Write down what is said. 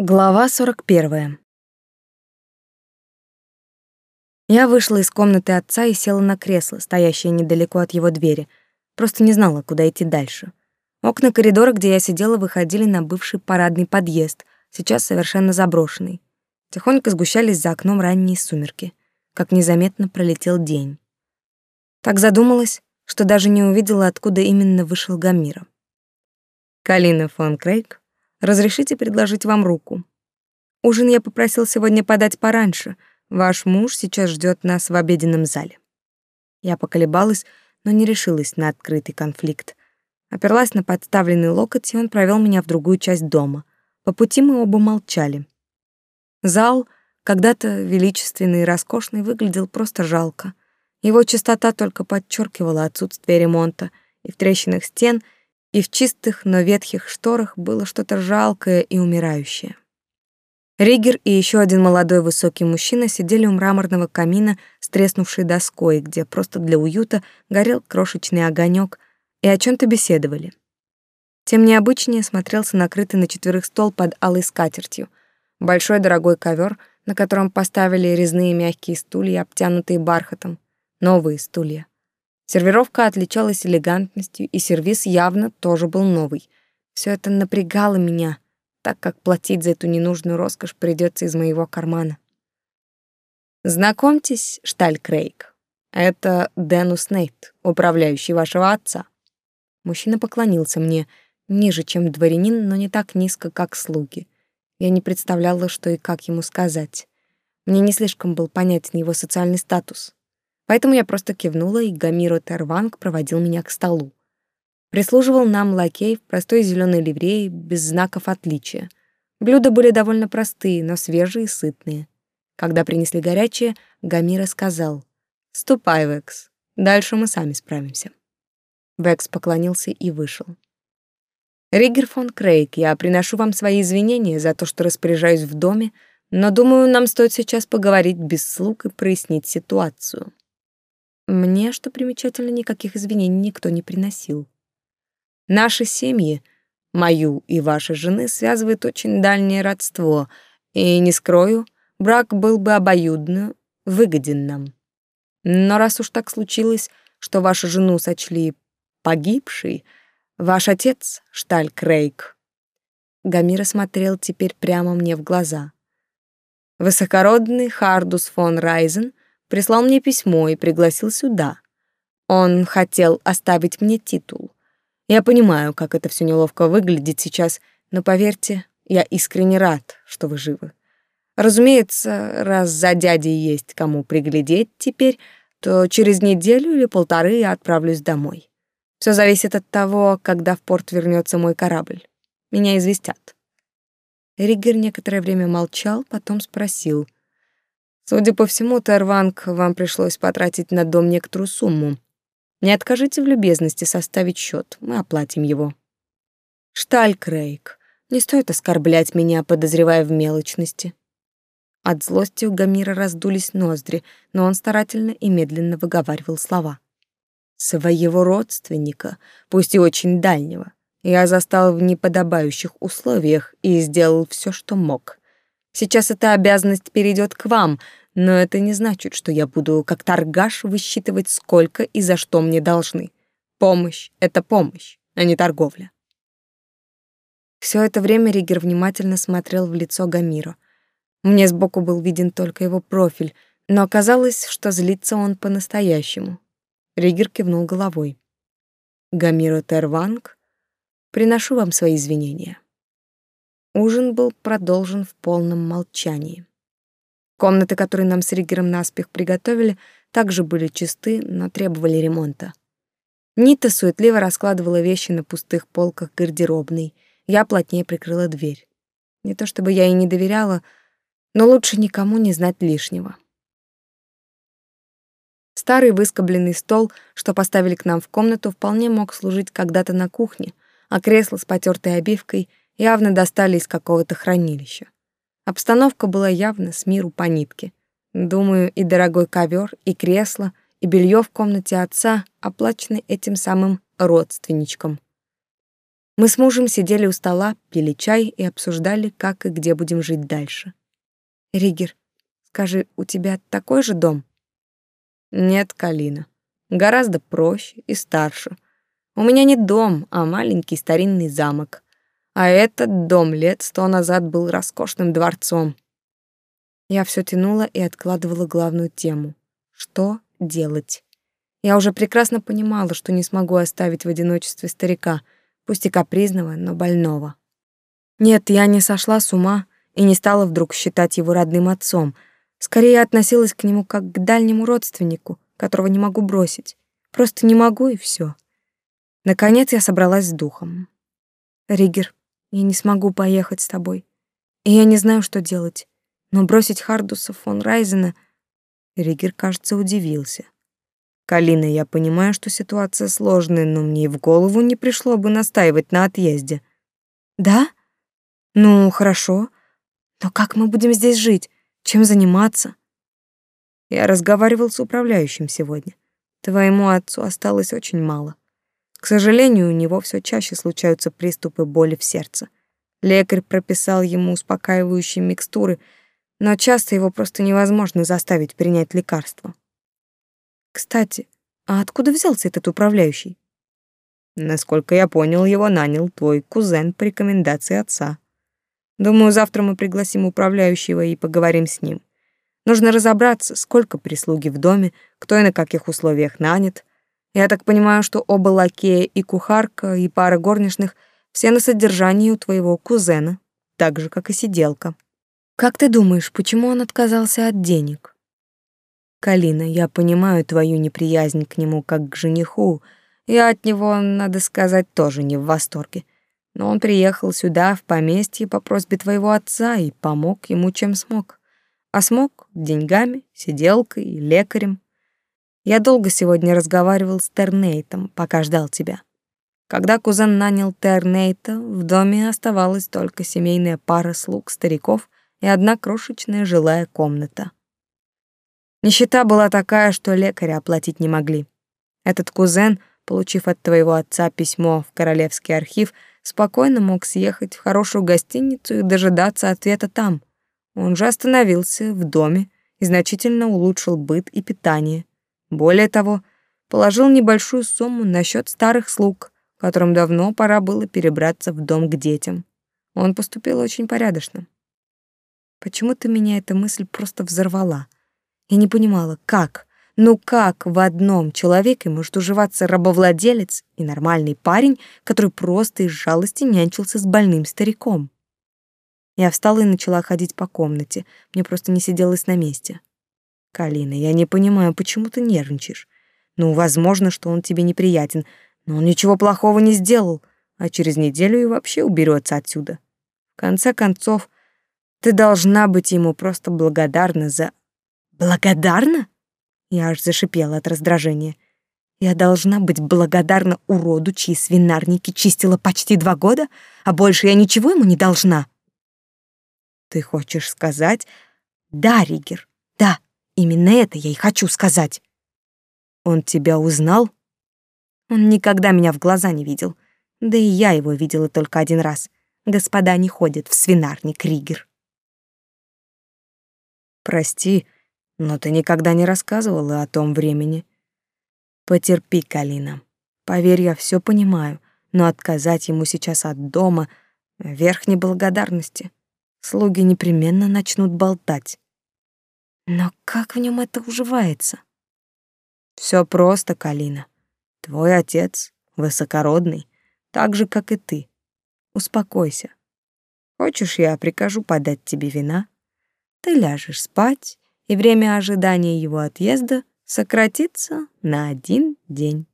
Глава 41. Я вышла из комнаты отца и села на кресло, стоящее недалеко от его двери. Просто не знала, куда идти дальше. Окна коридора, где я сидела, выходили на бывший парадный подъезд, сейчас совершенно заброшенный. Тихонько сгущались за окном ранние сумерки. Как незаметно пролетел день. Так задумалась, что даже не увидела, откуда именно вышел Гамира. Калина фон Крейг Разрешите предложить вам руку. Ужин я попросил сегодня подать пораньше. Ваш муж сейчас ждет нас в обеденном зале. Я поколебалась, но не решилась на открытый конфликт. Оперлась на подставленный локоть, и он провел меня в другую часть дома. По пути мы оба молчали. Зал, когда-то величественный и роскошный, выглядел просто жалко. Его чистота только подчеркивала отсутствие ремонта, и в трещинах стен — и в чистых, но ветхих шторах было что-то жалкое и умирающее. Ригер и еще один молодой высокий мужчина сидели у мраморного камина с треснувшей доской, где просто для уюта горел крошечный огонек, и о чем то беседовали. Тем необычнее смотрелся накрытый на четверых стол под алой скатертью. Большой дорогой ковер, на котором поставили резные мягкие стулья, обтянутые бархатом. Новые стулья. Сервировка отличалась элегантностью, и сервиз явно тоже был новый. Все это напрягало меня, так как платить за эту ненужную роскошь придется из моего кармана. Знакомьтесь, Шталь Крейг. Это Денус Нейт, управляющий вашего отца. Мужчина поклонился мне, ниже, чем дворянин, но не так низко, как слуги. Я не представляла, что и как ему сказать. Мне не слишком был понятен его социальный статус. Поэтому я просто кивнула, и Гамиро Терванг проводил меня к столу. Прислуживал нам лакей в простой зеленой ливреи, без знаков отличия. Блюда были довольно простые, но свежие и сытные. Когда принесли горячее, Гамира сказал «Ступай, Векс, дальше мы сами справимся». Векс поклонился и вышел. «Риггер фон Крейг, я приношу вам свои извинения за то, что распоряжаюсь в доме, но думаю, нам стоит сейчас поговорить без слуг и прояснить ситуацию». Мне, что примечательно, никаких извинений никто не приносил. Наши семьи, мою и вашей жены, связывает очень дальнее родство, и, не скрою, брак был бы обоюдно выгоден нам. Но раз уж так случилось, что вашу жену сочли погибшей, ваш отец, Шталь Крейг, Гамира смотрел теперь прямо мне в глаза. Высокородный Хардус фон Райзен прислал мне письмо и пригласил сюда. Он хотел оставить мне титул. Я понимаю, как это все неловко выглядит сейчас, но поверьте, я искренне рад, что вы живы. Разумеется, раз за дядей есть кому приглядеть теперь, то через неделю или полторы я отправлюсь домой. Все зависит от того, когда в порт вернется мой корабль. Меня известят. Риггер некоторое время молчал, потом спросил — Судя по всему, Терванг, вам пришлось потратить на дом некоторую сумму. Не откажите в любезности составить счет, мы оплатим его. Шталь Крейг, не стоит оскорблять меня, подозревая в мелочности. От злости у Гамира раздулись ноздри, но он старательно и медленно выговаривал слова. Своего родственника, пусть и очень дальнего, я застал в неподобающих условиях и сделал все, что мог. Сейчас эта обязанность перейдет к вам, но это не значит, что я буду как торгаш высчитывать, сколько и за что мне должны. Помощь — это помощь, а не торговля. Все это время Ригер внимательно смотрел в лицо Гамира. Мне сбоку был виден только его профиль, но оказалось, что злится он по-настоящему. Ригер кивнул головой. Гамиро Терванг, приношу вам свои извинения. Ужин был продолжен в полном молчании. Комнаты, которые нам с Ригером наспех приготовили, также были чисты, но требовали ремонта. Нита суетливо раскладывала вещи на пустых полках гардеробной. Я плотнее прикрыла дверь. Не то чтобы я ей не доверяла, но лучше никому не знать лишнего. Старый выскобленный стол, что поставили к нам в комнату, вполне мог служить когда-то на кухне, а кресло с потертой обивкой явно достали из какого-то хранилища. Обстановка была явно с миру по нитке. Думаю, и дорогой ковер, и кресло, и белье в комнате отца оплачены этим самым родственничком. Мы с мужем сидели у стола, пили чай и обсуждали, как и где будем жить дальше. Ригер, скажи, у тебя такой же дом? Нет, Калина. Гораздо проще и старше. У меня не дом, а маленький старинный замок. А этот дом лет сто назад был роскошным дворцом. Я все тянула и откладывала главную тему. Что делать? Я уже прекрасно понимала, что не смогу оставить в одиночестве старика, пусть и капризного, но больного. Нет, я не сошла с ума и не стала вдруг считать его родным отцом. Скорее относилась к нему как к дальнему родственнику, которого не могу бросить. Просто не могу, и все. Наконец я собралась с духом. «Ригер, я не смогу поехать с тобой. И я не знаю, что делать. Но бросить Хардуса фон Райзена... Ригер, кажется, удивился. Калина, я понимаю, что ситуация сложная, но мне и в голову не пришло бы настаивать на отъезде. Да? Ну, хорошо. Но как мы будем здесь жить? Чем заниматься? Я разговаривал с управляющим сегодня. Твоему отцу осталось очень мало. К сожалению, у него все чаще случаются приступы боли в сердце. Лекарь прописал ему успокаивающие микстуры — но часто его просто невозможно заставить принять лекарство. Кстати, а откуда взялся этот управляющий? Насколько я понял, его нанял твой кузен по рекомендации отца. Думаю, завтра мы пригласим управляющего и поговорим с ним. Нужно разобраться, сколько прислуги в доме, кто и на каких условиях нанят. Я так понимаю, что оба лакея и кухарка, и пара горничных все на содержании у твоего кузена, так же, как и сиделка. Как ты думаешь, почему он отказался от денег? Калина, я понимаю твою неприязнь к нему как к жениху. Я от него, надо сказать, тоже не в восторге. Но он приехал сюда, в поместье, по просьбе твоего отца и помог ему, чем смог. А смог деньгами, сиделкой, лекарем. Я долго сегодня разговаривал с Тернейтом, пока ждал тебя. Когда кузен нанял Тернейта, в доме оставалась только семейная пара слуг стариков и одна крошечная жилая комната. Нищета была такая, что лекаря оплатить не могли. Этот кузен, получив от твоего отца письмо в Королевский архив, спокойно мог съехать в хорошую гостиницу и дожидаться ответа там. Он же остановился в доме и значительно улучшил быт и питание. Более того, положил небольшую сумму на счет старых слуг, которым давно пора было перебраться в дом к детям. Он поступил очень порядочно. Почему-то меня эта мысль просто взорвала. Я не понимала, как, ну как в одном человеке может уживаться рабовладелец и нормальный парень, который просто из жалости нянчился с больным стариком. Я встала и начала ходить по комнате. Мне просто не сиделось на месте. Калина, я не понимаю, почему ты нервничаешь? Ну, возможно, что он тебе неприятен, но он ничего плохого не сделал, а через неделю и вообще уберется отсюда. В конце концов, ты должна быть ему просто благодарна за... Благодарна? Я аж зашипела от раздражения. Я должна быть благодарна уроду, чьи свинарники чистила почти два года, а больше я ничего ему не должна. Ты хочешь сказать... Да, Ригер, да, именно это я и хочу сказать. Он тебя узнал? Он никогда меня в глаза не видел. Да и я его видела только один раз. Господа не ходят в свинарник, Ригер. Прости, но ты никогда не рассказывала о том времени. Потерпи, Калина. Поверь, я все понимаю, но отказать ему сейчас от дома — верх неблагодарности. Слуги непременно начнут болтать. Но как в нем это уживается? Все просто, Калина. Твой отец высокородный, так же, как и ты. Успокойся. Хочешь, я прикажу подать тебе вина? ты ляжешь спать, и время ожидания его отъезда сократится на один день.